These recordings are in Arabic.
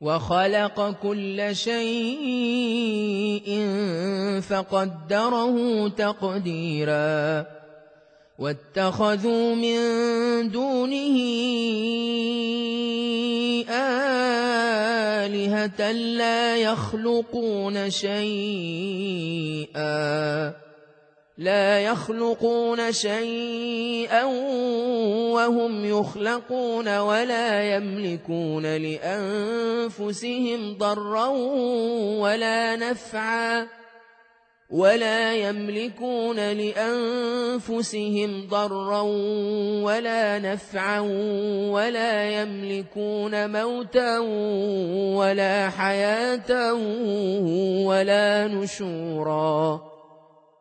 وخلق كل شيء فقدره تقديرا واتخذوا من دونه آلهة لا يخلقون شيئا لا يخلقون شيئا وهم يخلقون ولا يملكون لأنفسهم ضرا ولا نفعا ولا يملكون لأنفسهم ضرا ولا نفعا ولا يملكون موتا ولا حياة ولا نشورا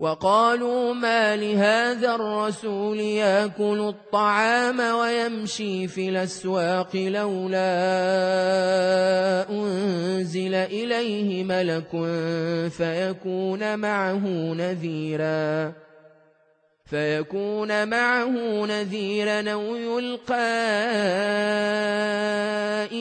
وقالوا ما لهذا الرسول ياكل الطعام ويمشي في الأسواق لولا أنزل إليه ملك فيكون معه نذيراً فيكون معه نذيرا أو يلقى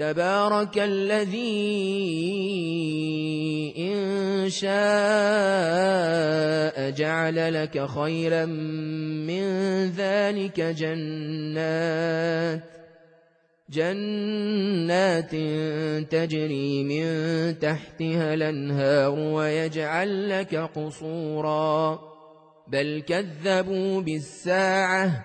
تبارك الذي إن شاء جعل لك خيرا من ذلك جنات جنات تجري من تحتها الأنهار ويجعل لك قصورا. بل كذبوا بالساعة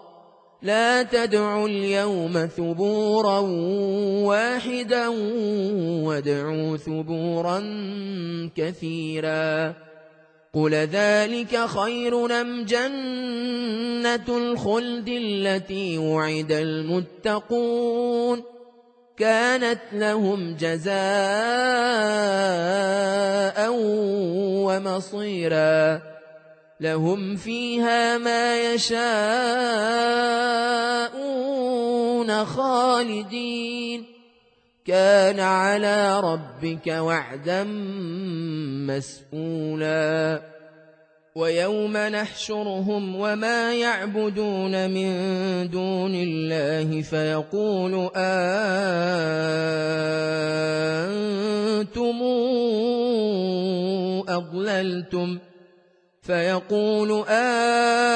لا تدعوا اليوم ثبورا واحدا وادعوا ثبورا كثيرا. قل ذلك خير أم جنة الخلد التي وعد المتقون كانت لهم جزاء ومصيرا لهم فيها ما يشاءون خالدين. كان على ربك وعدا مسئولا ويوم نحشرهم وما يعبدون من دون الله فيقول أنتم أضللتم. فيقول أنتم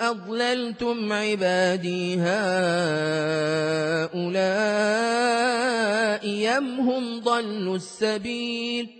أضللتم عبادي هؤلاء يم هم ضلوا السبيل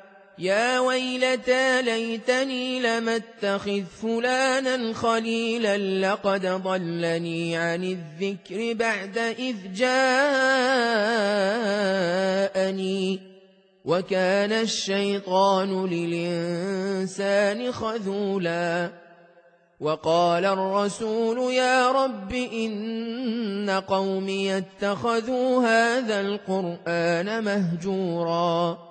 يا ويلتى ليتني لم اتخذ فلانا خليلا لقد ضلني عن الذكر بعد إذ جاءني وكان الشيطان للإنسان خذولا وقال الرسول يا رب إن قومي اتخذوا هذا القرآن مهجورا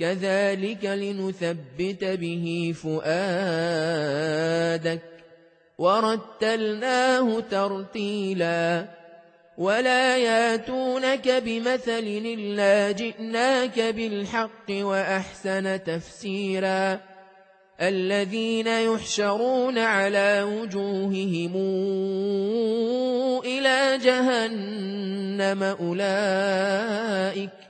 كذلك لنثبت به فؤادك. ورتلناه ترتيلاً. ولا ياتونك بمثل إلا جئناك بالحق وأحسن تفسيرا. الذين يحشرون على وجوههم إلى جهنم أولئك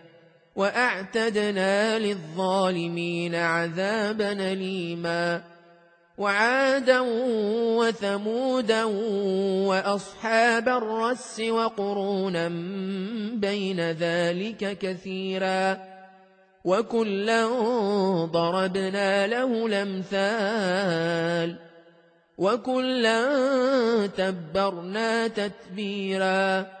وأعتدنا للظالمين عذابا ليما وعادا وثمودا وأصحاب الرس وقرونا بين ذلك كثيرا. وكلا ضربنا له الأمثال. وكلا تبرنا تتبيراً.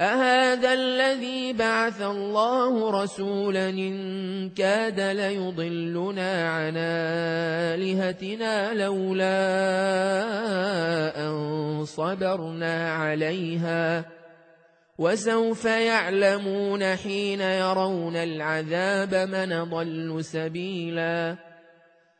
أهذا الذي بعث الله رسولا إن كاد ليضلنا عن آلهتنا لولا أن صبرنا عليها. وسوف يعلمون حين يرون العذاب من ضل سبيلا.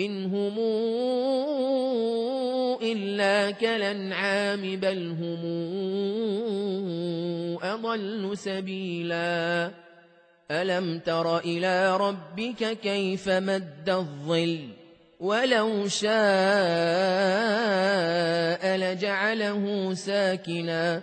إن هم إلا كالأنعام بل هم أضل سبيلا ألم تر إلى ربك كيف مد الظل ولو شاء لجعله ساكنا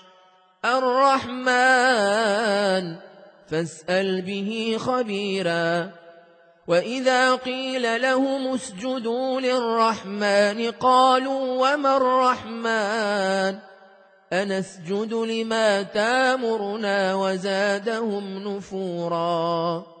الرحمن فاسأل به خبيرا. وإذا قيل لهم اسجدوا للرحمن قالوا وما الرحمن؟ أنسجد لما تامرنا وزادهم نفورا.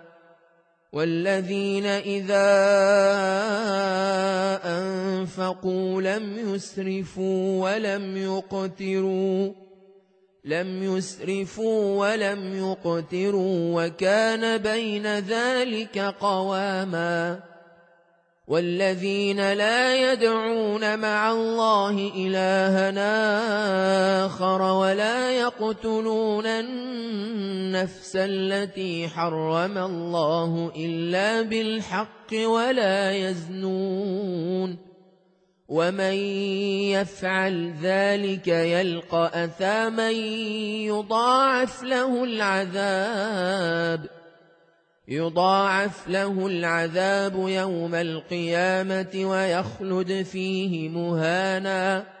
والذين إذا أنفقوا لم يسرفوا ولم يقتروا لم يسرفوا ولم يقتروا وكان بين ذلك قواما والذين لا يدعون مع الله إلهنا ولا يقتلون النفس التي حرم الله إلا بالحق ولا يزنون ومن يفعل ذلك يلقى أثاما يضاعف له العذاب يضاعف له العذاب يوم القيامة ويخلد فيه مهانا